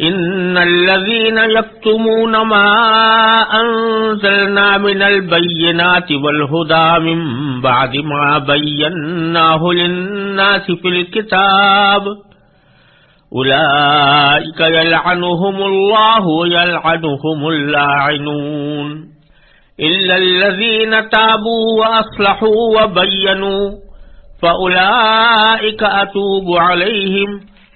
إن الذين يكتمون ما أنزلنا من البينات والهدى من بعد ما بيناه للناس في الكتاب أولئك يلعنهم الله ويلعنهم اللاعنون إلا الذين تابوا وأصلحوا وبينوا فأولئك أتوب عليهم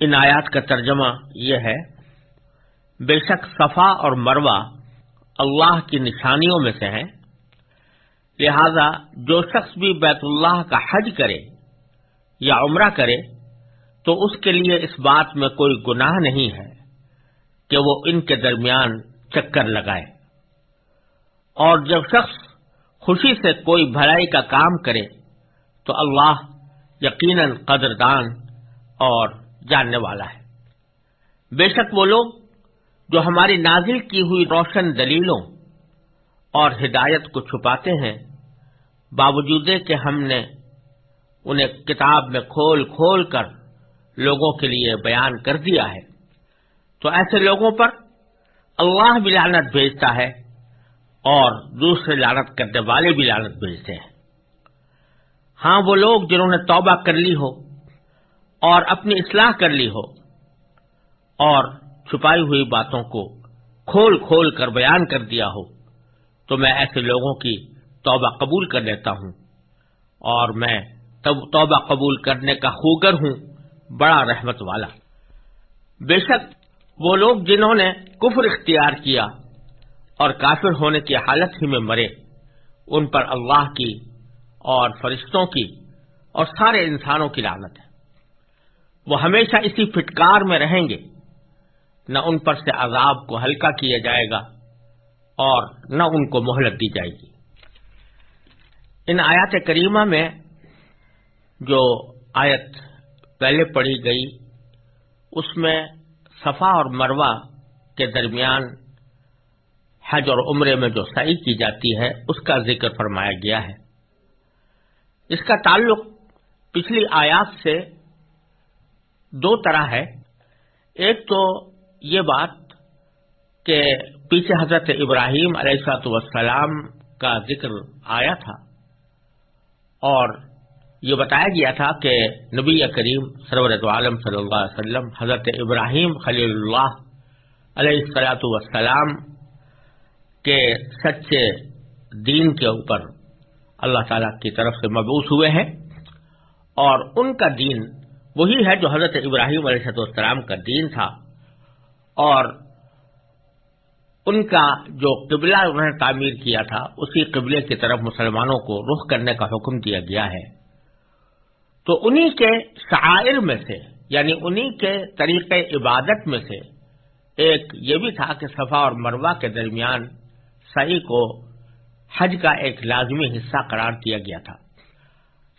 ان آیات کا ترجمہ یہ ہے، بے شک صفا اور مروا اللہ کی نشانیوں میں سے ہیں، لہذا جو شخص بھی بیت اللہ کا حج کرے یا عمرہ کرے، تو اس کے لیے اس بات میں کوئی گناہ نہیں ہے کہ وہ ان کے درمیان چکر لگائے۔ اور جب شخص خوشی سے کوئی بھلائی کا کام کرے، تو اللہ یقیناً قدردان اور جاننے والا ہے۔ بے شک وہ لوگ جو ہماری نازل کی ہوئی روشن دلیلوں اور ہدایت کو چھپاتے ہیں، باوجود کہ ہم نے انہیں کتاب میں کھول کھول کر لوگوں کے لیے بیان کر دیا ہے۔ تو ایسے لوگوں پر اللہ بھی لانت بھیجتا ہے اور دوسرے لانت کرنے والے بھی لانت بھیجتے ہیں۔ ہاں وہ لوگ جنہوں نے توبہ کر لی ہو اور اپنی اصلاح کر لی ہو اور چھپائی ہوئی باتوں کو کھول کھول کر بیان کر دیا ہو تو میں ایسے لوگوں کی توبہ قبول کر لیتا ہوں اور میں توبہ قبول کرنے کا خوگر ہوں، بڑا رحمت والا۔ بے شک وہ لوگ جنہوں نے کفر اختیار کیا اور کافر ہونے کی حالت ہی میں مرے، ان پر اللہ کی اور فرشتوں کی اور سارے انسانوں کی لعنت ہے۔ وہ ہمیشہ اسی فٹکار میں رہیں گے۔ نہ ان پر سے عذاب کو ہلکا کیا جائے گا اور نہ ان کو مہلت دی جائے گی۔ ان آیات کریمہ میں جو آیت پہلے پڑھی گئی، اس میں صفا اور مروا کے درمیان حج اور عمرے میں جو سعی کی جاتی ہے، اس کا ذکر فرمایا گیا ہے۔ اس کا تعلق پچھلی آیات سے دو طرح ہے۔ ایک تو یہ بات کہ پیچھے حضرت ابراہیم علیہ سات وسلام کا ذکر آیا تھا اور یہ بتایا گیا تھا کہ نبی کریم سرورت عالم صلی اللہ علیہ وسلم، حضرت ابراہیم خلیل اللہ علیہ السلاۃ وسلام کے سچے دین کے اوپر اللہ تعالی کی طرف سے مبوس ہوئے ہیں اور ان کا دین وہی ہے جو حضرت ابراہیم علیہ السلام کا دین تھا اور ان کا جو قبلہ انہوں نے تعمیر کیا تھا، اسی قبلے کی طرف مسلمانوں کو رخ کرنے کا حکم دیا گیا ہے۔ تو انہی کے شاعر میں سے یعنی انہی کے طریقے عبادت میں سے، ایک یہ بھی تھا کہ صفا اور مروا کے درمیان صحیح کو حج کا ایک لازمی حصہ قرار دیا گیا تھا۔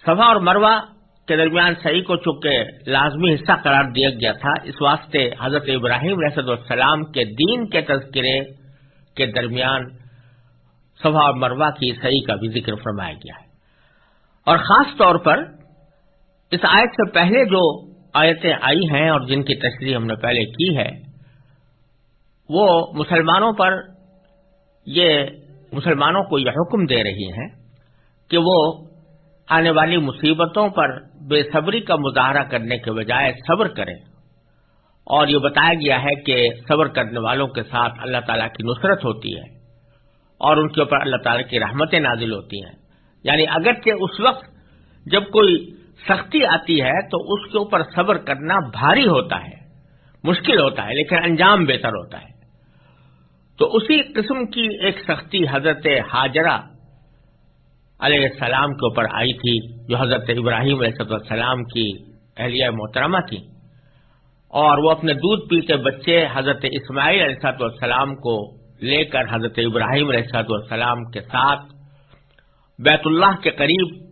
صفا اور مروا کے درمیان صحیح کو چونکہ لازمی حصہ قرار دیا گیا تھا۔ اس واسطے حضرت ابراہیم رحصد السلام کے دین کے تذکرے کے درمیان صفا اور مروا کی صحیح کا بھی ذکر فرمایا گیا ہے۔ اور خاص طور پر اس آیت سے پہلے جو آیتیں آئی ہیں اور جن کی تشریح ہم نے پہلے کی ہے، وہ مسلمانوں پر یہ مسلمانوں کو یہ حکم دے رہی ہیں کہ وہ آنے والی مصیبتوں پر بے صبری کا مظاہرہ کرنے کے بجائے صبر کریں۔ اور یہ بتایا گیا ہے کہ صبر کرنے والوں کے ساتھ اللہ تعالیٰ کی نصرت ہوتی ہے اور ان کے اوپر اللہ تعالیٰ کی رحمتیں نازل ہوتی ہیں۔ یعنی اگرچہ اس وقت جب کوئی سختی آتی ہے تو اس کے اوپر صبر کرنا بھاری ہوتا ہے، مشکل ہوتا ہے، لیکن انجام بہتر ہوتا ہے۔ تو اسی قسم کی ایک سختی حضرت حاجرہ علیہ السلام کے اوپر آئی تھی، جو حضرت ابراہیم علیہ السلام کی اہلیہ محترمہ تھی۔ اور وہ اپنے دودھ پیتے بچے حضرت اسماعیل علیہ والسلام کو لے کر حضرت ابراہیم علیہ والسلام کے ساتھ بیت اللہ کے قریب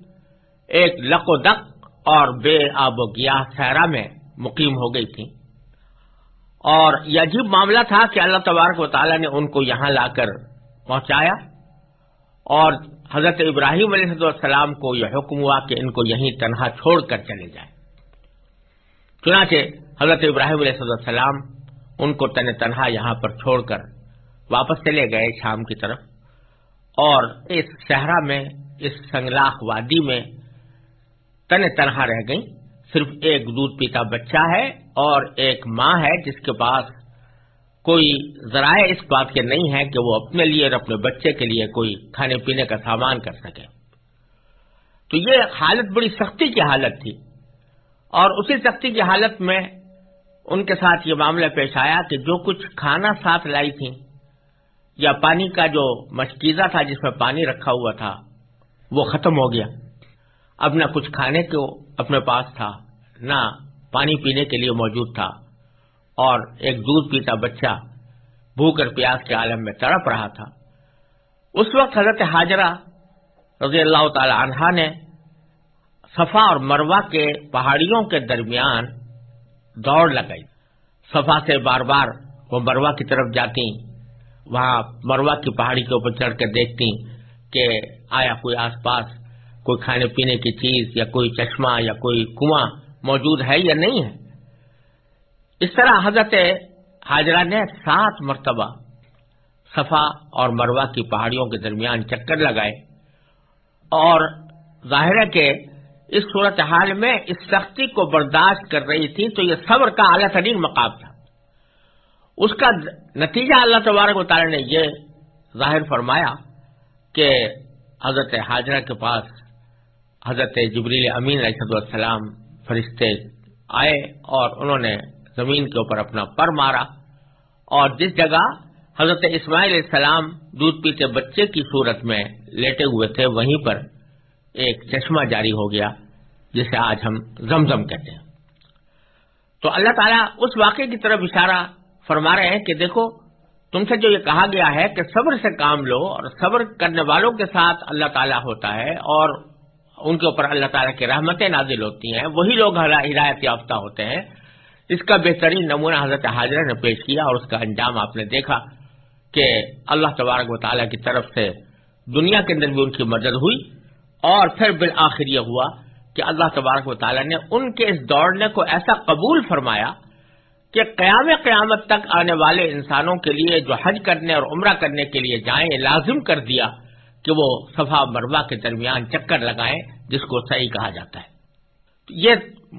ایک لق و دق اور بے آب و گیا سہرا میں مقیم ہو گئی تھی۔ اور یہ عجیب معاملہ تھا کہ اللہ تبارک و تعالیٰ نے ان کو یہاں لا کر پہنچایا اور حضرت ابراہیم علیہ السلام کو یہ حکم ہوا کہ ان کو یہیں تنہا چھوڑ کر چلے جائیں۔ چنانچہ حضرت ابراہیم علیہ السلام ان کو تن تنہا یہاں پر چھوڑ کر واپس چلے گئے شام کی طرف، اور اس صحرا میں، اس سنگلاخ وادی میں تن تنہا رہ گئی صرف ایک دودھ پیتا بچہ ہے اور ایک ماں ہے جس کے پاس کوئی ذرائع اس بات کے نہیں ہے کہ وہ اپنے لیے اور اپنے بچے کے لیے کوئی کھانے پینے کا سامان کر سکے۔ تو یہ حالت بڑی سختی کی حالت تھی۔ اور اسی سختی کی حالت میں ان کے ساتھ یہ معاملہ پیش آیا کہ جو کچھ کھانا ساتھ لائی تھی یا پانی کا جو مشکیزہ تھا جس میں پانی رکھا ہوا تھا، وہ ختم ہو گیا۔ اب نہ کچھ کھانے کو اپنے پاس تھا، نہ پانی پینے کے لیے موجود تھا۔ اور ایک دودھ پیتا بچہ بھوک اور پیاس کے عالم میں تڑپ رہا تھا۔ اس وقت حضرت حاجرہ رضی اللہ تعالی عنہا نے صفا اور مروا کے پہاڑیوں کے درمیان دوڑ لگائی۔ صفا سے بار بار وہ مروا کی طرف جاتی۔ وہاں مروا کی پہاڑی کے اوپر چڑھ کر دیکھتی کہ آیا کوئی آس پاس کوئی کھانے پینے کی چیز یا کوئی چشمہ یا کوئی کنواں موجود ہے یا نہیں ہے۔ اس طرح حضرت حاجرہ نے سات مرتبہ صفا اور مروا کی پہاڑیوں کے درمیان چکر لگائے اور ظاہر ہے کہ اس صورت حال میں اس سختی کو برداشت کر رہی تھی، تو یہ صبر کا اعلیٰ ترین مقام تھا۔ اس کا نتیجہ اللہ تبارک و تعالی نے یہ ظاہر فرمایا کہ حضرت حاجرہ کے پاس حضرت جبریل امین علیہ السلام فرشتے آئے اور انہوں نے زمین کے اوپر اپنا پر مارا اور جس جگہ حضرت اسماعیل علیہ السلام دودھ پیتے بچے کی صورت میں لیٹے ہوئے تھے، وہیں پر ایک چشمہ جاری ہو گیا، جسے آج ہم زمزم کہتے ہیں۔ تو اللہ تعالیٰ اس واقعے کی طرف اشارہ فرما رہے ہیں کہ دیکھو، تم سے جو یہ کہا گیا ہے کہ صبر سے کام لو اور صبر کرنے والوں کے ساتھ اللہ تعالیٰ ہوتا ہے اور ان کے اوپر اللہ تعالیٰ کی رحمتیں نازل ہوتی ہیں، وہی لوگ ہدایت یافتہ ہوتے ہیں۔ اس کا بہترین نمونہ حضرت حاضرہ نے پیش کیا اور اس کا انجام آپ نے دیکھا کہ اللہ تبارک و تعالیٰ کی طرف سے دنیا کے اندر بھی ان کی مدد ہوئی اور پھر بالآخر یہ ہوا کہ اللہ تبارک و تعالیٰ نے ان کے اس دوڑنے کو ایسا قبول فرمایا کہ قیام قیامت تک آنے والے انسانوں کے لیے جو حج کرنے اور عمرہ کرنے کے لیے جائیں، لازم کر دیا کہ وہ صفا مروا کے درمیان چکر لگائیں، جس کو صحیح کہا جاتا ہے۔ یہ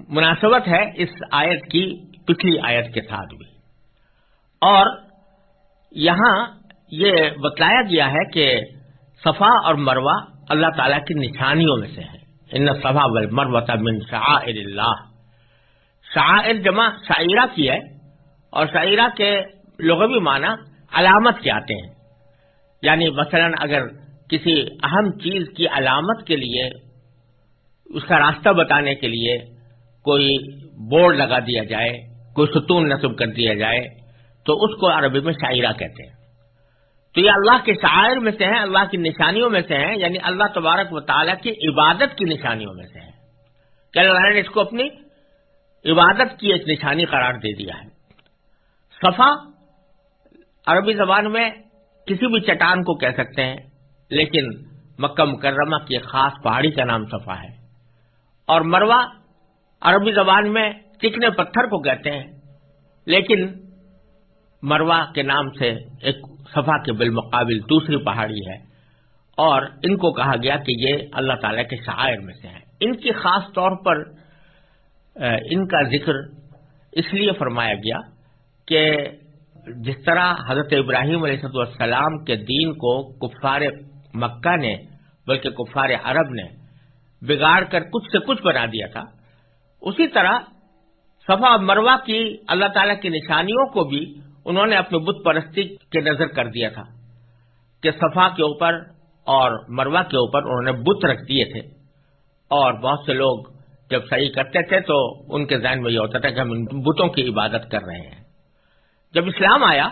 مناسبت ہے اس آیت کی پچھلی آیت کے ساتھ بھی۔ اور یہاں یہ بتلایا گیا ہے کہ صفا اور مروا اللہ تعالی کی نشانیوں میں سے ہے ان صفا بل من شعائر اللہ۔ شعائر جمع شاعرہ کی ہے اور شاعرہ کے لغوی معنی علامت کے آتے ہیں۔ یعنی مثلا اگر کسی اہم چیز کی علامت کے لیے اس کا راستہ بتانے کے لیے کوئی بورڈ لگا دیا جائے، کوئی ستون نصب کر دیا جائے، تو اس کو عربی میں شاعرہ کہتے ہیں۔ تو یہ اللہ کے شاعر میں سے ہیں، اللہ کی نشانیوں میں سے ہیں یعنی اللہ تبارک و تعالیٰ کی عبادت کی نشانیوں میں سے ہیں۔ کہ اللہ نے اس کو اپنی عبادت کی ایک نشانی قرار دے دیا ہے۔ صفا عربی زبان میں کسی بھی چٹان کو کہہ سکتے ہیں، لیکن مکہ مکرمہ کی ایک خاص پہاڑی کا نام صفا ہے۔ اور مروا عربی زبان میں چکنے پتھر کو کہتے ہیں۔ لیکن مروا کے نام سے ایک صفا کے بالمقابل دوسری پہاڑی ہے اور ان کو کہا گیا کہ یہ اللہ تعالی کے شاعر میں سے ہیں۔ ان کی خاص طور پر ان کا ذکر اس لیے فرمایا گیا کہ جس طرح حضرت ابراہیم علیہ السلام کے دین کو کفار مکہ نے، بلکہ کفار عرب نے بگاڑ کر کچھ سے کچھ بنا دیا تھا۔ اسی طرح صفا اور مروا کی اللہ تعالی کی نشانیوں کو بھی انہوں نے اپنے بت پرستی کے نظر کر دیا تھا کہ صفا کے اوپر اور مروا کے اوپر انہوں نے بت رکھ دیے تھے۔ اور بہت سے لوگ جب صحیح کرتے تھے تو ان کے ذہن میں یہ ہوتا تھا کہ ہم ان بتوں کی عبادت کر رہے ہیں۔ جب اسلام آیا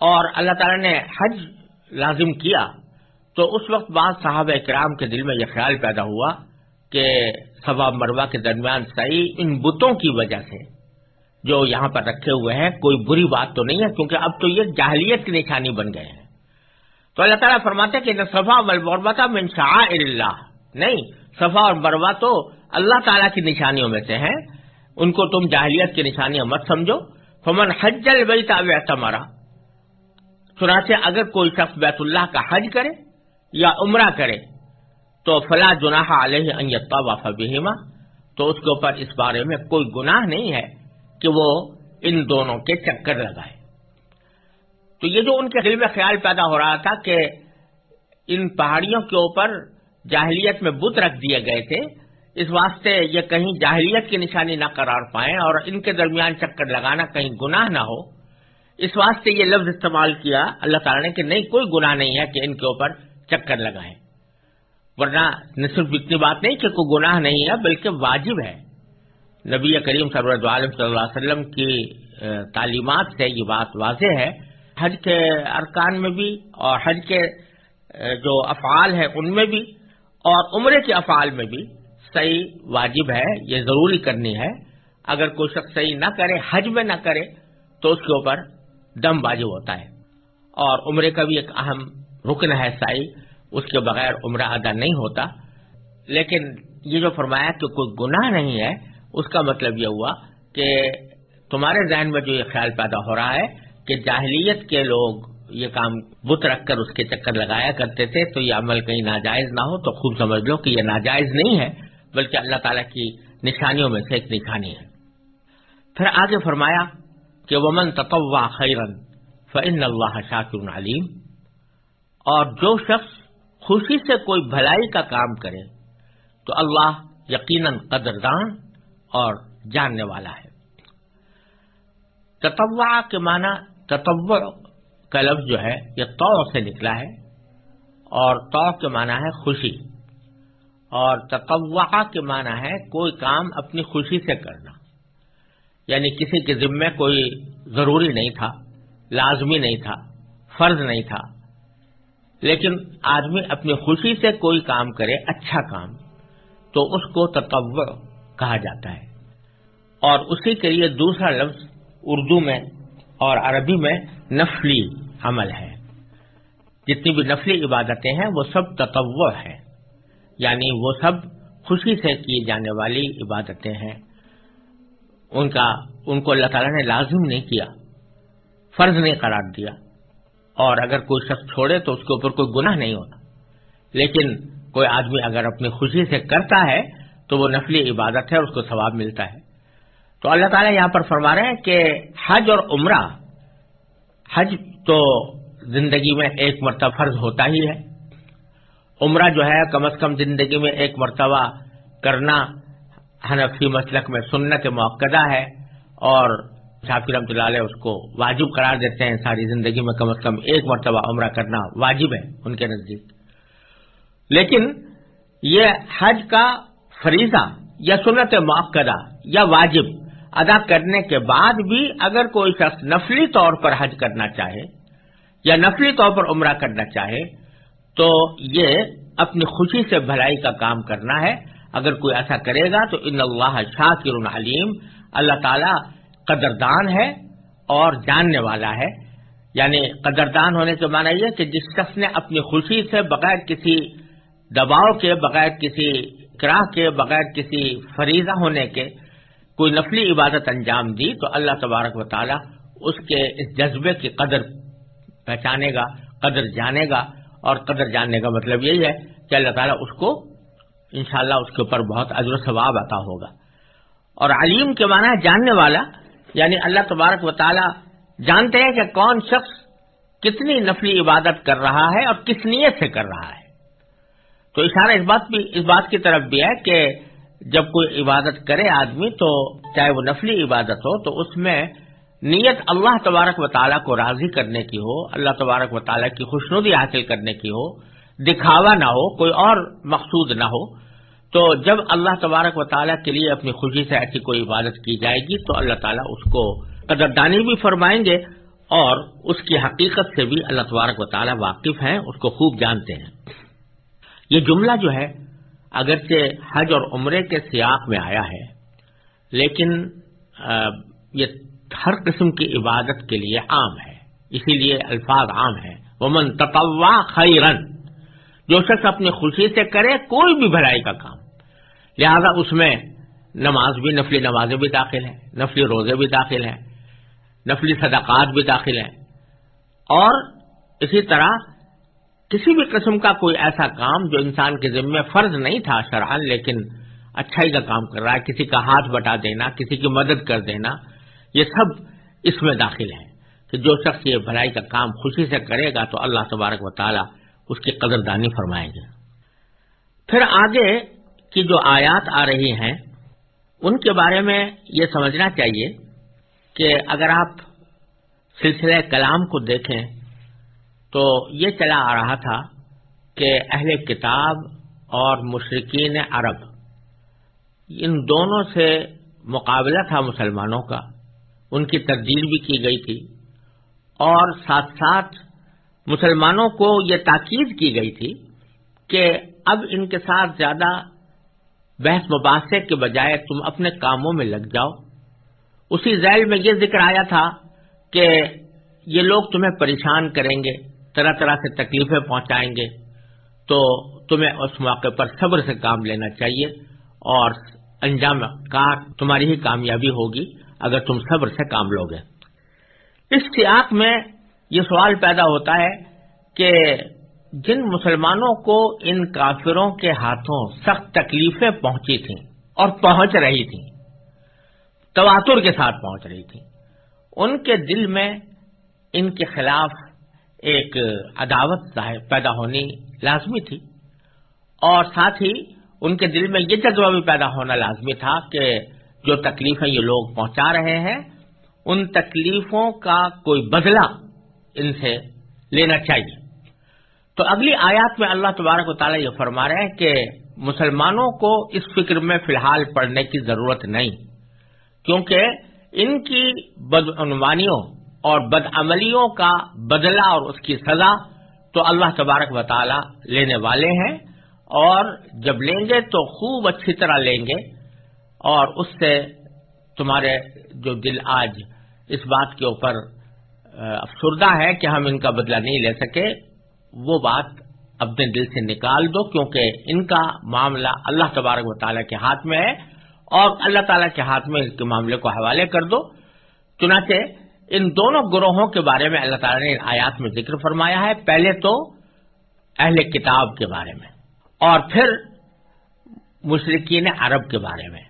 اور اللہ تعالی نے حج لازم کیا تو اس وقت بعض صحابہ کرام کے دل میں یہ خیال پیدا ہوا کہ ثواب مروا کے درمیان صحیح ان بتوں کی وجہ سے جو یہاں پر رکھے ہوئے ہیں، کوئی بری بات تو نہیں ہے، کیونکہ اب تو یہ جاہلیت کی نشانی بن گئے ہیں۔ تو اللہ تعالیٰ فرماتے کہ صفا مربا من شعائر اللہ۔ نہیں، صفا اور مروا تو اللہ تعالیٰ کی نشانیوں میں سے ہیں۔ ان کو تم جاہلیت کی نشانیاں مت سمجھو۔ فمن حج البیت او مارا چنانچہ اگر کوئی شخص بیت اللہ کا حج کرے یا عمرہ کرے، تو فلاں جناح علیہ ان یطوف بہما، تو اس کے اوپر اس بارے میں کوئی گناہ نہیں ہے کہ وہ ان دونوں کے چکر لگائے۔ تو یہ جو ان کے دل میں خیال پیدا ہو رہا تھا کہ ان پہاڑیوں کے اوپر جاہلیت میں بت رکھ دیے گئے تھے، اس واسطے یہ کہیں جاہلیت کی نشانی نہ قرار پائیں اور ان کے درمیان چکر لگانا کہیں گناہ نہ ہو، اس واسطے یہ لفظ استعمال کیا اللہ تعالیٰ نے کہ نہیں، کوئی گناہ نہیں ہے کہ ان کے اوپر چکر لگائیں۔ ورنہ نہ صرف اتنی بات نہیں کہ کوئی گناہ نہیں ہے، بلکہ واجب ہے۔ نبی کریم سرورت عالم صلی اللہ علیہ وسلم کی تعلیمات سے یہ بات واضح ہے۔ حج کے ارکان میں بھی اور حج کے جو افعال ہیں ان میں بھی اور عمرے کے افعال میں بھی صحیح واجب ہے، یہ ضروری کرنی ہے۔ اگر کوئی شخص صحیح نہ کرے، حج میں نہ کرے تو اس کے اوپر دم واجب ہوتا ہے۔ اور عمرے کا بھی ایک اہم رکن ہے سائی اس کے بغیر عمرہ ادا نہیں ہوتا۔ لیکن یہ جو فرمایا کہ کوئی گناہ نہیں ہے، اس کا مطلب یہ ہوا کہ تمہارے ذہن میں جو یہ خیال پیدا ہو رہا ہے کہ جاہلیت کے لوگ یہ کام بت رکھ کر اس کے چکر لگایا کرتے تھے، تو یہ عمل کہیں ناجائز نہ ہو، تو خوب سمجھ لو کہ یہ ناجائز نہیں ہے، بلکہ اللہ تعالیٰ کی نشانیوں میں سے ایک نشانی ہے۔ پھر آگے فرمایا کہ ومن تطوا خیرن فن اللہ شاکر علیم اور جو شخص خوشی سے کوئی بھلائی کا کام کرے تو اللہ یقیناً قدردان اور جاننے والا ہے۔ تطوا کے معنی تطور کا لفظ جو ہے یہ تو سے نکلا ہے اور تو کے معنی ہے خوشی اور تقوا کے معنی ہے کوئی کام اپنی خوشی سے کرنا۔ یعنی کسی کے ذمے کوئی ضروری نہیں تھا، لازمی نہیں تھا، فرض نہیں تھا۔ لیکن آدمی اپنی خوشی سے کوئی کام کرے اچھا کام، تو اس کو تطور کہا جاتا ہے۔ اور اسی کے لیے دوسرا لفظ اردو میں اور عربی میں نفلی عمل ہے۔ جتنی بھی نفلی عبادتیں ہیں، وہ سب تطور ہیں۔ یعنی وہ سب خوشی سے کی جانے والی عبادتیں ہیں۔ ان کا، ان کو اللہ تعالیٰ نے لازم نہیں کیا، فرض نہیں قرار دیا۔ اور اگر کوئی شخص چھوڑے تو اس کے اوپر کوئی گناہ نہیں ہوتا۔ لیکن کوئی آدمی اگر اپنی خوشی سے کرتا ہے تو وہ نفلی عبادت ہے اور اس کو ثواب ملتا ہے۔ تو اللہ تعالیٰ یہاں پر فرما رہے ہیں کہ حج اور عمرہ، حج تو زندگی میں ایک مرتبہ فرض ہوتا ہی ہے۔ عمرہ جو ہے کم از کم زندگی میں ایک مرتبہ کرنا حنفی مسلک میں سنت موقع ہے اور شافی رحمۃ اللہ علیہ اس کو واجب قرار دیتے ہیں ساری زندگی میں کم از کم ایک مرتبہ عمرہ کرنا واجب ہے ان کے نزدیک۔ لیکن یہ حج کا فریضہ یا سنت موقع یا واجب ادا کرنے کے بعد بھی اگر کوئی شخص نفلی طور پر حج کرنا چاہے یا نفلی طور پر عمرہ کرنا چاہے تو یہ اپنی خوشی سے بھلائی کا کام کرنا ہے۔ اگر کوئی ایسا کرے گا تو ان اللہ شاکر علیم۔ اللہ تعالی قدردان ہے اور جاننے والا ہے۔ یعنی قدردان ہونے کے معنی یہ کہ جس شخص نے اپنی خوشی سے بغیر کسی دباؤ کے، بغیر کسی کراہ کے، بغیر کسی فریضہ ہونے کے کوئی نفلی عبادت انجام دی تو اللہ تبارک و تعالی اس کے اس جذبے کی قدر پہچانے گا، قدر جانے گا۔ اور قدر جاننے کا مطلب یہی ہے کہ اللہ تعالیٰ اس کو انشاءاللہ اس کے اوپر بہت عزر و ثواب عطا ہوگا۔ اور علیم کے معنی ہے جاننے والا۔ یعنی اللہ تبارک و تعالیٰ جانتے ہیں کہ کون شخص کتنی نفلی عبادت کر رہا ہے اور کس نیت سے کر رہا ہے۔ تو اشارہ اس بات بھی، اس بات کی طرف بھی ہے کہ جب کوئی عبادت کرے آدمی تو چاہے وہ نفلی عبادت ہو تو اس میں نیت اللہ تبارک و تعالیٰ کو راضی کرنے کی ہو، اللہ تبارک و تعالیٰ کی خوشنودی حاصل کرنے کی ہو، دکھاوا نہ ہو، کوئی اور مقصود نہ ہو۔ تو جب اللہ تبارک و تعالیٰ کے لیے اپنی خوشی سے ایسی کوئی عبادت کی جائے گی تو اللہ تعالیٰ اس کو قدردانی بھی فرمائیں گے اور اس کی حقیقت سے بھی اللہ تبارک و تعالیٰ واقف ہیں، اس کو خوب جانتے ہیں۔ یہ جملہ جو ہے، اگرچہ حج اور عمرے کے سیاق میں آیا ہے، لیکن یہ ہر قسم کی عبادت کے لیے عام ہے۔ اسی لیے الفاظ عام ہیں۔ ومن تقوا خیرن جو شخص اپنی خوشی سے کرے، کوئی بھی بھلائی کا کام۔ لہذا اس میں نماز بھی، نفلی نمازیں بھی داخل ہیں، نفلی روزے بھی داخل ہیں، نفلی صدقات بھی داخل ہیں۔ اور اسی طرح کسی بھی قسم کا کوئی ایسا کام جو انسان کے ذمے فرض نہیں تھا شرحان لیکن اچھائی کا کام کر رہا ہے، کسی کا ہاتھ بٹا دینا، کسی کی مدد کر دینا، یہ سب اس میں داخل ہیں۔ کہ جو شخص یہ بھلائی کا کام خوشی سے کرے گا تو اللہ تبارک و تعالیٰ اس کی قدردانی فرمائیں گے پھر آگے کی جو آیات آ رہی ہیں، ان کے بارے میں یہ سمجھنا چاہیے کہ اگر آپ سلسلہ کلام کو دیکھیں، تو یہ چلا آ رہا تھا کہ اہل کتاب اور مشرقین عرب، ان دونوں سے مقابلہ تھا مسلمانوں کا، ان کی تبدیل بھی کی گئی تھی اور ساتھ ساتھ مسلمانوں کو یہ تاکید کی گئی تھی کہ اب ان کے ساتھ زیادہ بحث مباحثے کے بجائے تم اپنے کاموں میں لگ جاؤ۔ اسی ذیل میں یہ ذکر آیا تھا کہ یہ لوگ تمہیں پریشان کریں گے، طرح طرح سے تکلیفیں پہنچائیں گے۔ تو تمہیں اس موقع پر صبر سے کام لینا چاہیے اور انجام کا تمہاری ہی کامیابی ہوگی اگر تم صبر سے کام لوگے۔ اس سیاق میں یہ سوال پیدا ہوتا ہے کہ جن مسلمانوں کو ان کافروں کے ہاتھوں سخت تکلیفیں پہنچی تھیں اور پہنچ رہی تھیں، تواتر کے ساتھ پہنچ رہی تھیں۔ ان کے دل میں ان کے خلاف ایک عداوت پیدا ہونی لازمی تھی اور ساتھ ہی ان کے دل میں یہ جذبہ بھی پیدا ہونا لازمی تھا کہ جو تکلیفیں یہ لوگ پہنچا رہے ہیں، ان تکلیفوں کا کوئی بدلہ ان سے لینا چاہیے۔ تو اگلی آیات میں اللہ تبارک و تعالیٰ یہ فرما رہے ہیں کہ مسلمانوں کو اس فکر میں فی الحال پڑھنے کی ضرورت نہیں، کیونکہ ان کی بدعنوانیوں اور بدعملیوں کا بدلہ اور اس کی سزا تو اللہ تبارک و تعالیٰ لینے والے ہیں۔ اور جب لیں گے تو خوب اچھی طرح لیں گے۔ اور اس سے تمہارے جو دل آج اس بات کے اوپر افسردہ ہے کہ ہم ان کا بدلہ نہیں لے سکے۔ وہ بات اپنے دل سے نکال دو، کیونکہ ان کا معاملہ اللہ تبارک و تعالیٰ کے ہاتھ میں ہے۔ اور اللہ تعالیٰ کے ہاتھ میں اس کے معاملے کو حوالے کر دو۔ چنانچہ ان دونوں گروہوں کے بارے میں اللہ تعالیٰ نے آیات میں ذکر فرمایا ہے۔ پہلے تو اہل کتاب کے بارے میں، اور پھر مشرقین عرب کے بارے میں۔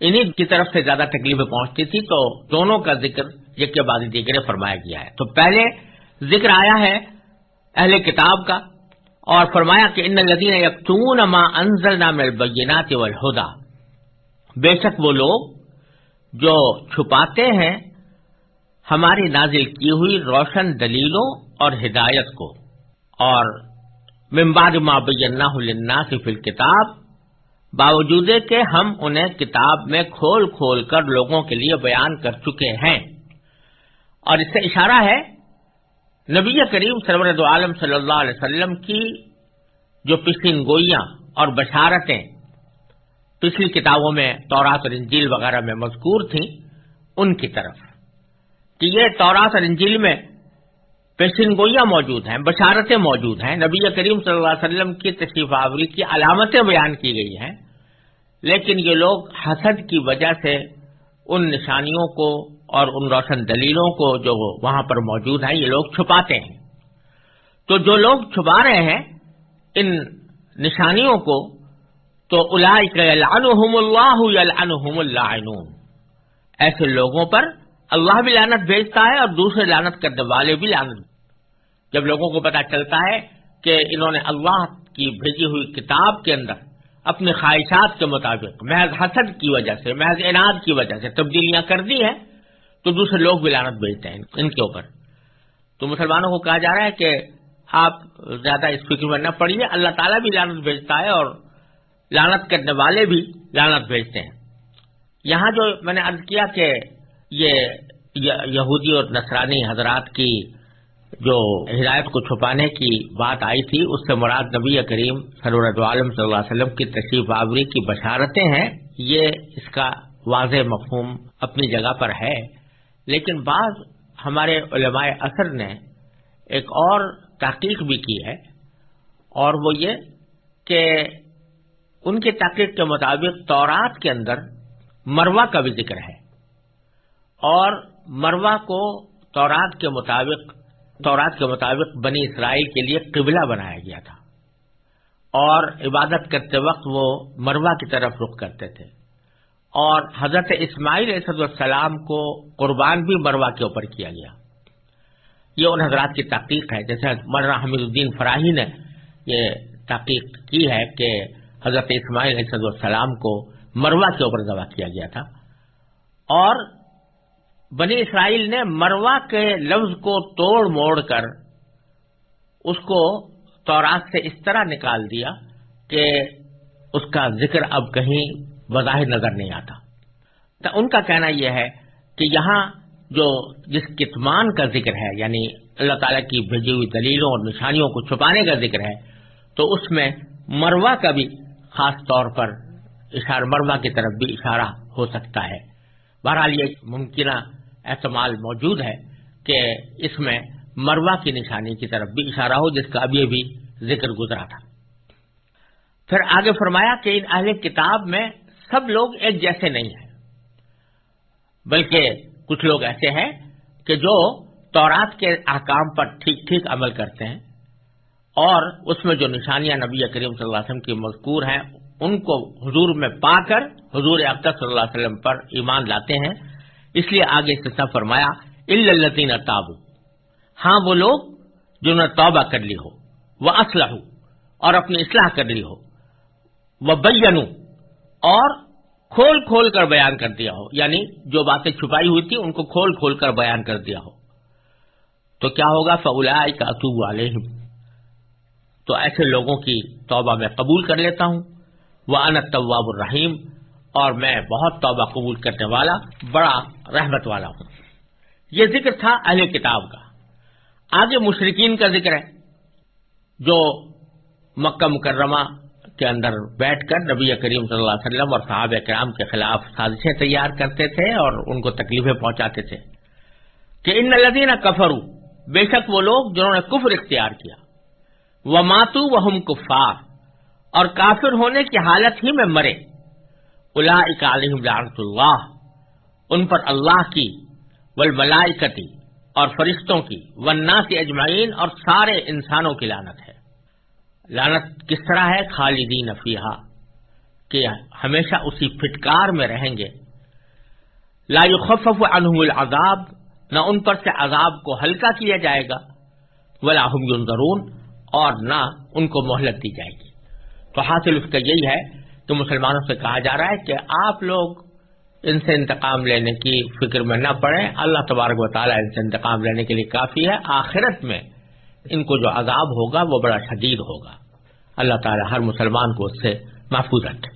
انہیں کی طرف سے زیادہ تکلیفیں پہنچتی تھی تو دونوں کا ذکر یہ بعد دیگر فرمایا گیا ہے۔ تو پہلے ذکر آیا ہے اہل کتاب کا اور فرمایا کہ ان لدین یکتون ما انزل نام البینات والہدا بے شک وہ لوگ جو چھپاتے ہیں ہماری نازل کی ہوئی روشن دلیلوں اور ہدایت کو۔ اور ممباد ما بینا للناس فی الکتاب، باوجود کہ ہم انہیں کتاب میں کھول کھول کر لوگوں کے لیے بیان کر چکے ہیں۔ اور اس سے اشارہ ہے نبی کریم سرورد عالم صلی اللہ علیہ وسلم کی جو پچھلی گوئیاں اور بشارتیں پچھلی کتابوں میں تورات اور انجیل وغیرہ میں مذکور تھیں ان کی طرف، کہ یہ تورات اور انجیل میں پیشن گوئیاں موجود ہیں، بشارتیں موجود ہیں، نبی کریم صلی اللہ علیہ وسلم کی تشریف آوری کی علامتیں بیان کی گئی ہیں، لیکن یہ لوگ حسد کی وجہ سے ان نشانیوں کو اور ان روشن دلیلوں کو جو وہاں پر موجود ہیں، یہ لوگ چھپاتے ہیں۔ تو جو لوگ چھپا رہے ہیں، ان نشانیوں کو، تو الانحم اللہ الحم اللہ ایسے لوگوں پر اللہ بھی لانت بھیجتا ہے اور دوسرے لانت کرنے والے بھی لانت جب لوگوں کو پتا چلتا ہے کہ انہوں نے اللہ کی بھیجی ہوئی کتاب کے اندر اپنی خواہشات کے مطابق محض حسد کی وجہ سے، محض انعد کی وجہ سے تبدیلیاں کر دی ہیں تو دوسرے لوگ بھی لانت بھیجتے ہیں ان کے اوپر۔ تو مسلمانوں کو کہا جا رہا ہے کہ آپ زیادہ اس فکر میں نہ پڑیے، اللہ تعالیٰ بھی لانت بھیجتا ہے اور لانت کرنے والے بھی لانت بھیجتے ہیں۔ یہاں جو میں نے عرض کیا کہ یہ یہودی اور نصرانی حضرات کی جو ہدایت کو چھپانے کی بات آئی تھی، اس سے مراد نبی کریم سرورت عالم صلی اللہ علیہ وسلم کی تشریف آوری کی بشارتیں ہیں۔ یہ اس کا واضح مفہوم اپنی جگہ پر ہے۔ لیکن بعض ہمارے علماء اثر نے ایک اور تحقیق بھی کی ہے، اور وہ یہ کہ ان کی تحقیق کے مطابق تورات کے اندر مروا کا بھی ذکر ہے۔ اور مروا کو تورات کے مطابق، تورات کے مطابق بنی اسرائیل کے لیے قبلہ بنایا گیا تھا۔ اور عبادت کرتے وقت وہ مروا کی طرف رخ کرتے تھے۔ اور حضرت اسماعیل عصد السلام کو قربان بھی مروا کے اوپر کیا گیا۔ یہ ان حضرات کی تحقیق ہے۔ جیسے مولانا حمید الدین فراہی نے یہ تحقیق کی ہے کہ حضرت اسماعیل عصد السلام کو مروا کے اوپر ذبح کیا گیا تھا۔ اور بنی اسرائیل نے مروا کے لفظ کو توڑ موڑ کر اس کو تورات سے اس طرح نکال دیا کہ اس کا ذکر اب کہیں بظاہر نظر نہیں آتا۔ تو ان کا کہنا یہ ہے کہ یہاں جو جس کتمان کا ذکر ہے یعنی اللہ تعالیٰ کی بھیجی ہوئی دلیلوں اور نشانیوں کو چھپانے کا ذکر ہے، تو اس میں مروا کا بھی خاص طور پر اشار مروا کی طرف بھی اشارہ ہو سکتا ہے۔ بہرحال یہ ممکنہ احتمال موجود ہے کہ اس میں مروا کی نشانی کی طرف بھی اشارہ ہو، جس کا ابھی ابھی ذکر گزرا تھا۔ پھر آگے فرمایا کہ ان اہل کتاب میں سب لوگ ایک جیسے نہیں ہیں۔ بلکہ کچھ لوگ ایسے ہیں کہ جو تورات کے احکام پر ٹھیک ٹھیک عمل کرتے ہیں اور اس میں جو نشانیاں نبی کریم صلی اللہ علیہ وسلم کی مذکور ہیں، ان کو حضور میں پا کر حضور اقدس صلی اللہ علیہ وسلم پر ایمان لاتے ہیں۔ اس لیے آگے استثنا فرمایا الطین تابو۔ ہاں وہ لوگ جنہوں نے توبہ کر لی ہو وہ اسلح اور اپنی اصلاح کر لی ہو۔ وہ بینو اور کھول کھول کر بیان کر دیا ہو۔ یعنی جو باتیں چھپائی ہوئی تھی، ان کو کھول کھول کر بیان کر دیا ہو۔ تو کیا ہوگا؟ فولا کا اطوب علیہم تو ایسے لوگوں کی توبہ میں قبول کر لیتا ہوں۔ وہ انت طواب الرحیم اور میں بہت توبہ قبول کرنے والا، بڑا رحمت والا ہوں۔ یہ ذکر تھا اہل کتاب کا۔ آگے مشرقین کا ذکر ہے، جو مکہ مکرمہ کے اندر بیٹھ کر نبی کریم صلی اللہ علیہ وسلم اور صحاب کرام کے خلاف سازشیں تیار کرتے تھے اور ان کو تکلیفیں پہنچاتے تھے کہ ان لدین کفرو بے شک وہ لوگ جنہوں نے کفر اختیار کیا۔ وہ ماتو وہ ہم کفار، اور کافر ہونے کی حالت ہی میں مرے۔ علیہم لعنت اللہ، ان پر اللہ کی والملائکتی اور فرشتوں کی والناس اجمعین اور سارے انسانوں کی لانت ہے۔ لانت کس طرح ہے؟ خالدین فیہا، کہ ہمیشہ اسی پھٹکار میں رہیں گے۔ لا يخفف عنهم العذاب، نہ ان پر سے عذاب کو ہلکا کیا جائے گا، ولا هم ينظرون، اور نہ ان کو مہلت دی جائے گی۔ تو حاصل اس کا یہی ہے، تو مسلمانوں سے کہا جا رہا ہے کہ آپ لوگ ان سے انتقام لینے کی فکر میں نہ پڑیں۔ اللہ تبارک و تعالیٰ ان سے انتقام لینے کے لیے کافی ہے۔ آخرت میں ان کو جو عذاب ہوگا وہ بڑا شدید ہوگا۔ اللہ تعالیٰ ہر مسلمان کو اس سے محفوظ رکھے۔